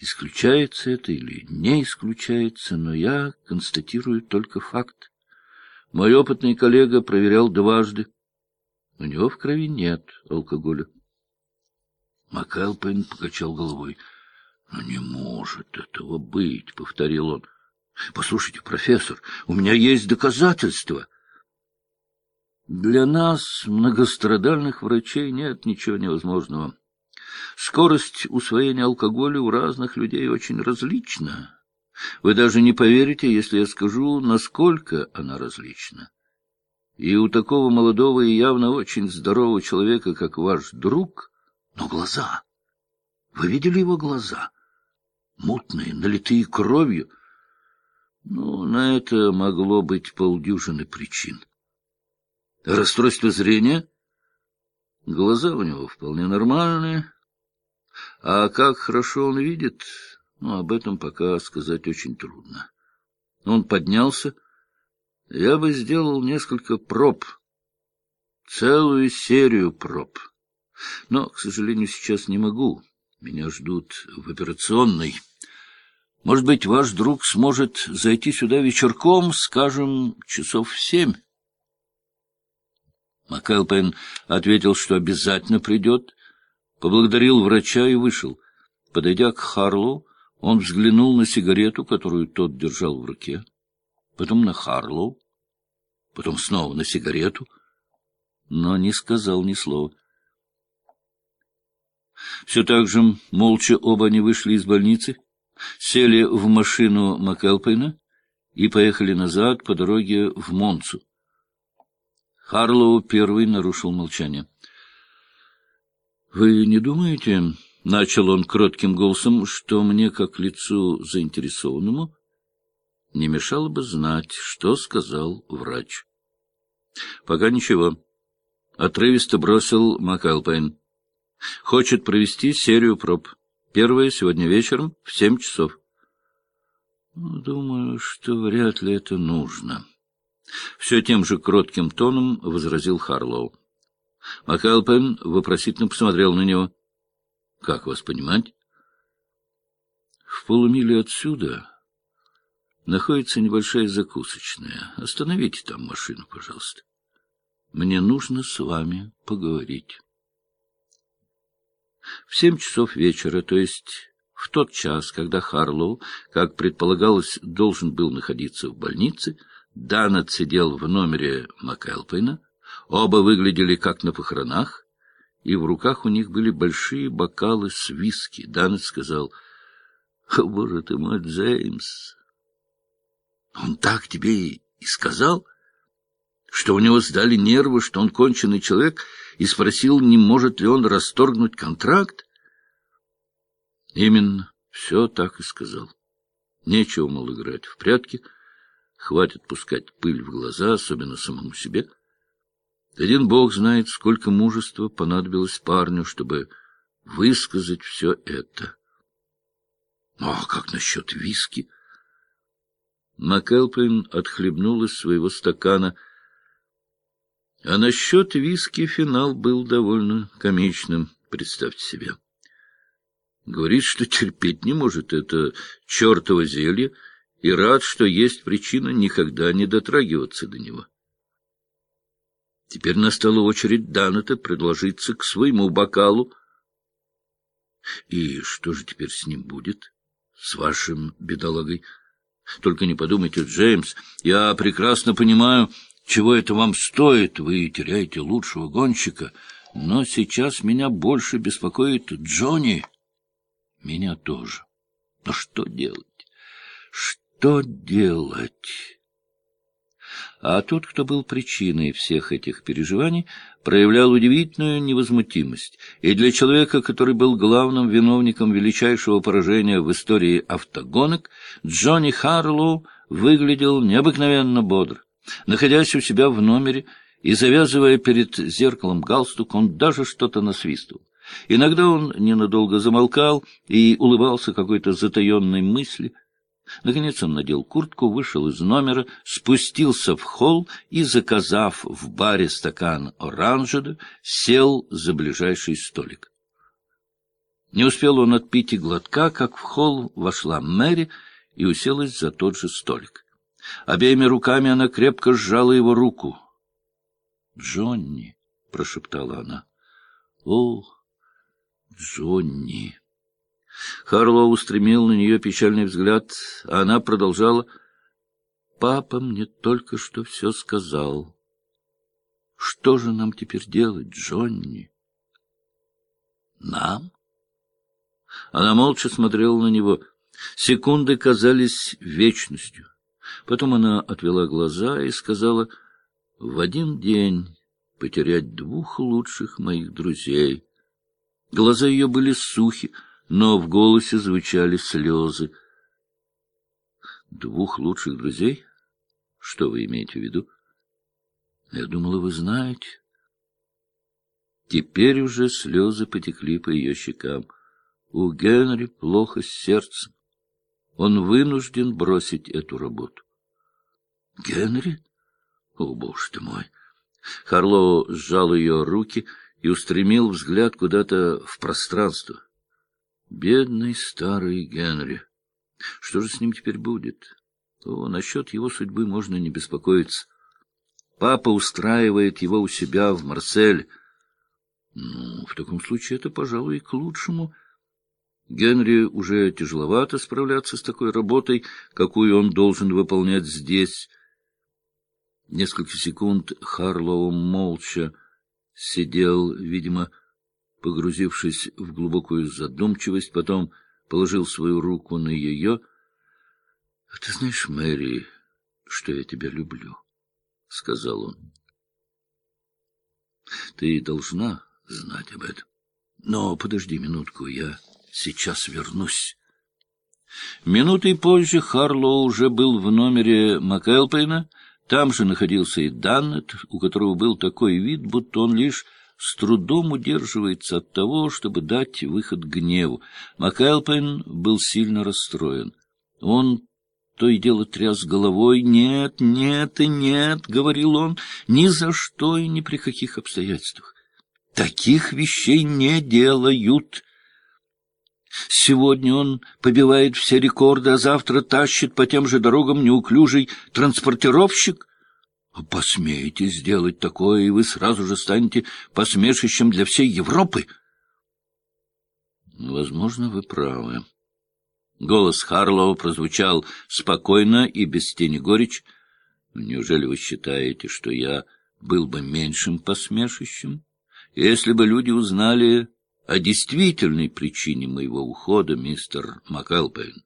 Исключается это или не исключается, но я констатирую только факт. Мой опытный коллега проверял дважды. У него в крови нет алкоголя. Макалпин покачал головой. — Ну, не может этого быть, — повторил он. — Послушайте, профессор, у меня есть доказательства. Для нас, многострадальных врачей, нет ничего невозможного. Скорость усвоения алкоголя у разных людей очень различна. Вы даже не поверите, если я скажу, насколько она различна. И у такого молодого и явно очень здорового человека, как ваш друг, но глаза. Вы видели его глаза? Мутные, налитые кровью. Ну, на это могло быть полдюжины причин. Расстройство зрения? Глаза у него вполне нормальные. А как хорошо он видит, ну, об этом пока сказать очень трудно. Он поднялся. Я бы сделал несколько проб, целую серию проб. Но, к сожалению, сейчас не могу. Меня ждут в операционной. Может быть, ваш друг сможет зайти сюда вечерком, скажем, часов в семь? МакЭлпен ответил, что обязательно придет, поблагодарил врача и вышел. Подойдя к Харлу, он взглянул на сигарету, которую тот держал в руке, потом на Харлоу, потом снова на сигарету, но не сказал ни слова. Все так же молча оба они вышли из больницы, сели в машину МакЭлпейна и поехали назад по дороге в Монцу. Харлоу первый нарушил молчание. — Вы не думаете, — начал он кротким голосом, — что мне, как лицу заинтересованному, не мешало бы знать, что сказал врач? — Пока ничего. Отрывисто бросил МакАлпайн. — Хочет провести серию проб. Первая сегодня вечером в семь часов. — Думаю, что вряд ли это нужно. — все тем же кротким тоном возразил Харлоу. Макалпен вопросительно посмотрел на него. — Как вас понимать? — В полумиле отсюда находится небольшая закусочная. Остановите там машину, пожалуйста. Мне нужно с вами поговорить. В семь часов вечера, то есть в тот час, когда Харлоу, как предполагалось, должен был находиться в больнице, Данет сидел в номере МакЭлпейна. Оба выглядели как на похоронах, и в руках у них были большие бокалы с виски. Данет сказал, — Боже ты мой, Джеймс! Он так тебе и сказал, что у него сдали нервы, что он конченый человек, и спросил, не может ли он расторгнуть контракт? Именно, все так и сказал. Нечего, мол, играть в прятки — Хватит пускать пыль в глаза, особенно самому себе. Один бог знает, сколько мужества понадобилось парню, чтобы высказать все это. Ну, а как насчет виски? МакЭлпин отхлебнул из своего стакана. А насчет виски финал был довольно комичным, представьте себе. Говорит, что терпеть не может это чертово зелье, и рад, что есть причина никогда не дотрагиваться до него. Теперь настала очередь Данета предложиться к своему бокалу. И что же теперь с ним будет? С вашим бедолагой? Только не подумайте, Джеймс, я прекрасно понимаю, чего это вам стоит. Вы теряете лучшего гонщика, но сейчас меня больше беспокоит Джонни. Меня тоже. Но что делать? Что делать? А тот, кто был причиной всех этих переживаний, проявлял удивительную невозмутимость, и для человека, который был главным виновником величайшего поражения в истории автогонок, Джонни Харлоу выглядел необыкновенно бодро. Находясь у себя в номере и завязывая перед зеркалом галстук, он даже что-то насвистывал. Иногда он ненадолго замолкал и улыбался какой-то затаенной мысли — Наконец он надел куртку, вышел из номера, спустился в холл и, заказав в баре стакан оранжеда, сел за ближайший столик. Не успел он отпить и глотка, как в холл вошла Мэри и уселась за тот же столик. Обеими руками она крепко сжала его руку. — Джонни, — прошептала она. — О, Джонни! Харлоу устремил на нее печальный взгляд, а она продолжала. — Папа мне только что все сказал. Что же нам теперь делать, Джонни? — Нам? Она молча смотрела на него. Секунды казались вечностью. Потом она отвела глаза и сказала, «В один день потерять двух лучших моих друзей». Глаза ее были сухи, но в голосе звучали слезы. «Двух лучших друзей? Что вы имеете в виду?» «Я думала, вы знаете». Теперь уже слезы потекли по ее щекам. У Генри плохо с сердцем. Он вынужден бросить эту работу. Генри? О, боже ты мой! Харлоу сжал ее руки и устремил взгляд куда-то в пространство. Бедный старый Генри. Что же с ним теперь будет? О, насчет его судьбы можно не беспокоиться. Папа устраивает его у себя в Марсель. Ну, в таком случае это, пожалуй, к лучшему — Генри уже тяжеловато справляться с такой работой, какую он должен выполнять здесь. Несколько секунд Харлоу молча сидел, видимо, погрузившись в глубокую задумчивость, потом положил свою руку на ее. — а Ты знаешь, Мэри, что я тебя люблю, — сказал он. — Ты должна знать об этом. Но подожди минутку, я Сейчас вернусь. Минутой позже Харлоу уже был в номере МакЭлпейна. Там же находился и Даннет, у которого был такой вид, будто он лишь с трудом удерживается от того, чтобы дать выход гневу. МакЭлпейн был сильно расстроен. Он то и дело тряс головой. «Нет, нет и нет», — говорил он, — «ни за что и ни при каких обстоятельствах. Таких вещей не делают». Сегодня он побивает все рекорды, а завтра тащит по тем же дорогам неуклюжий транспортировщик. Посмеете сделать такое, и вы сразу же станете посмешищем для всей Европы. Возможно, вы правы. Голос Харлоу прозвучал спокойно и без тени горечь. Неужели вы считаете, что я был бы меньшим посмешищем, если бы люди узнали о действительной причине моего ухода, мистер МакАлпейн.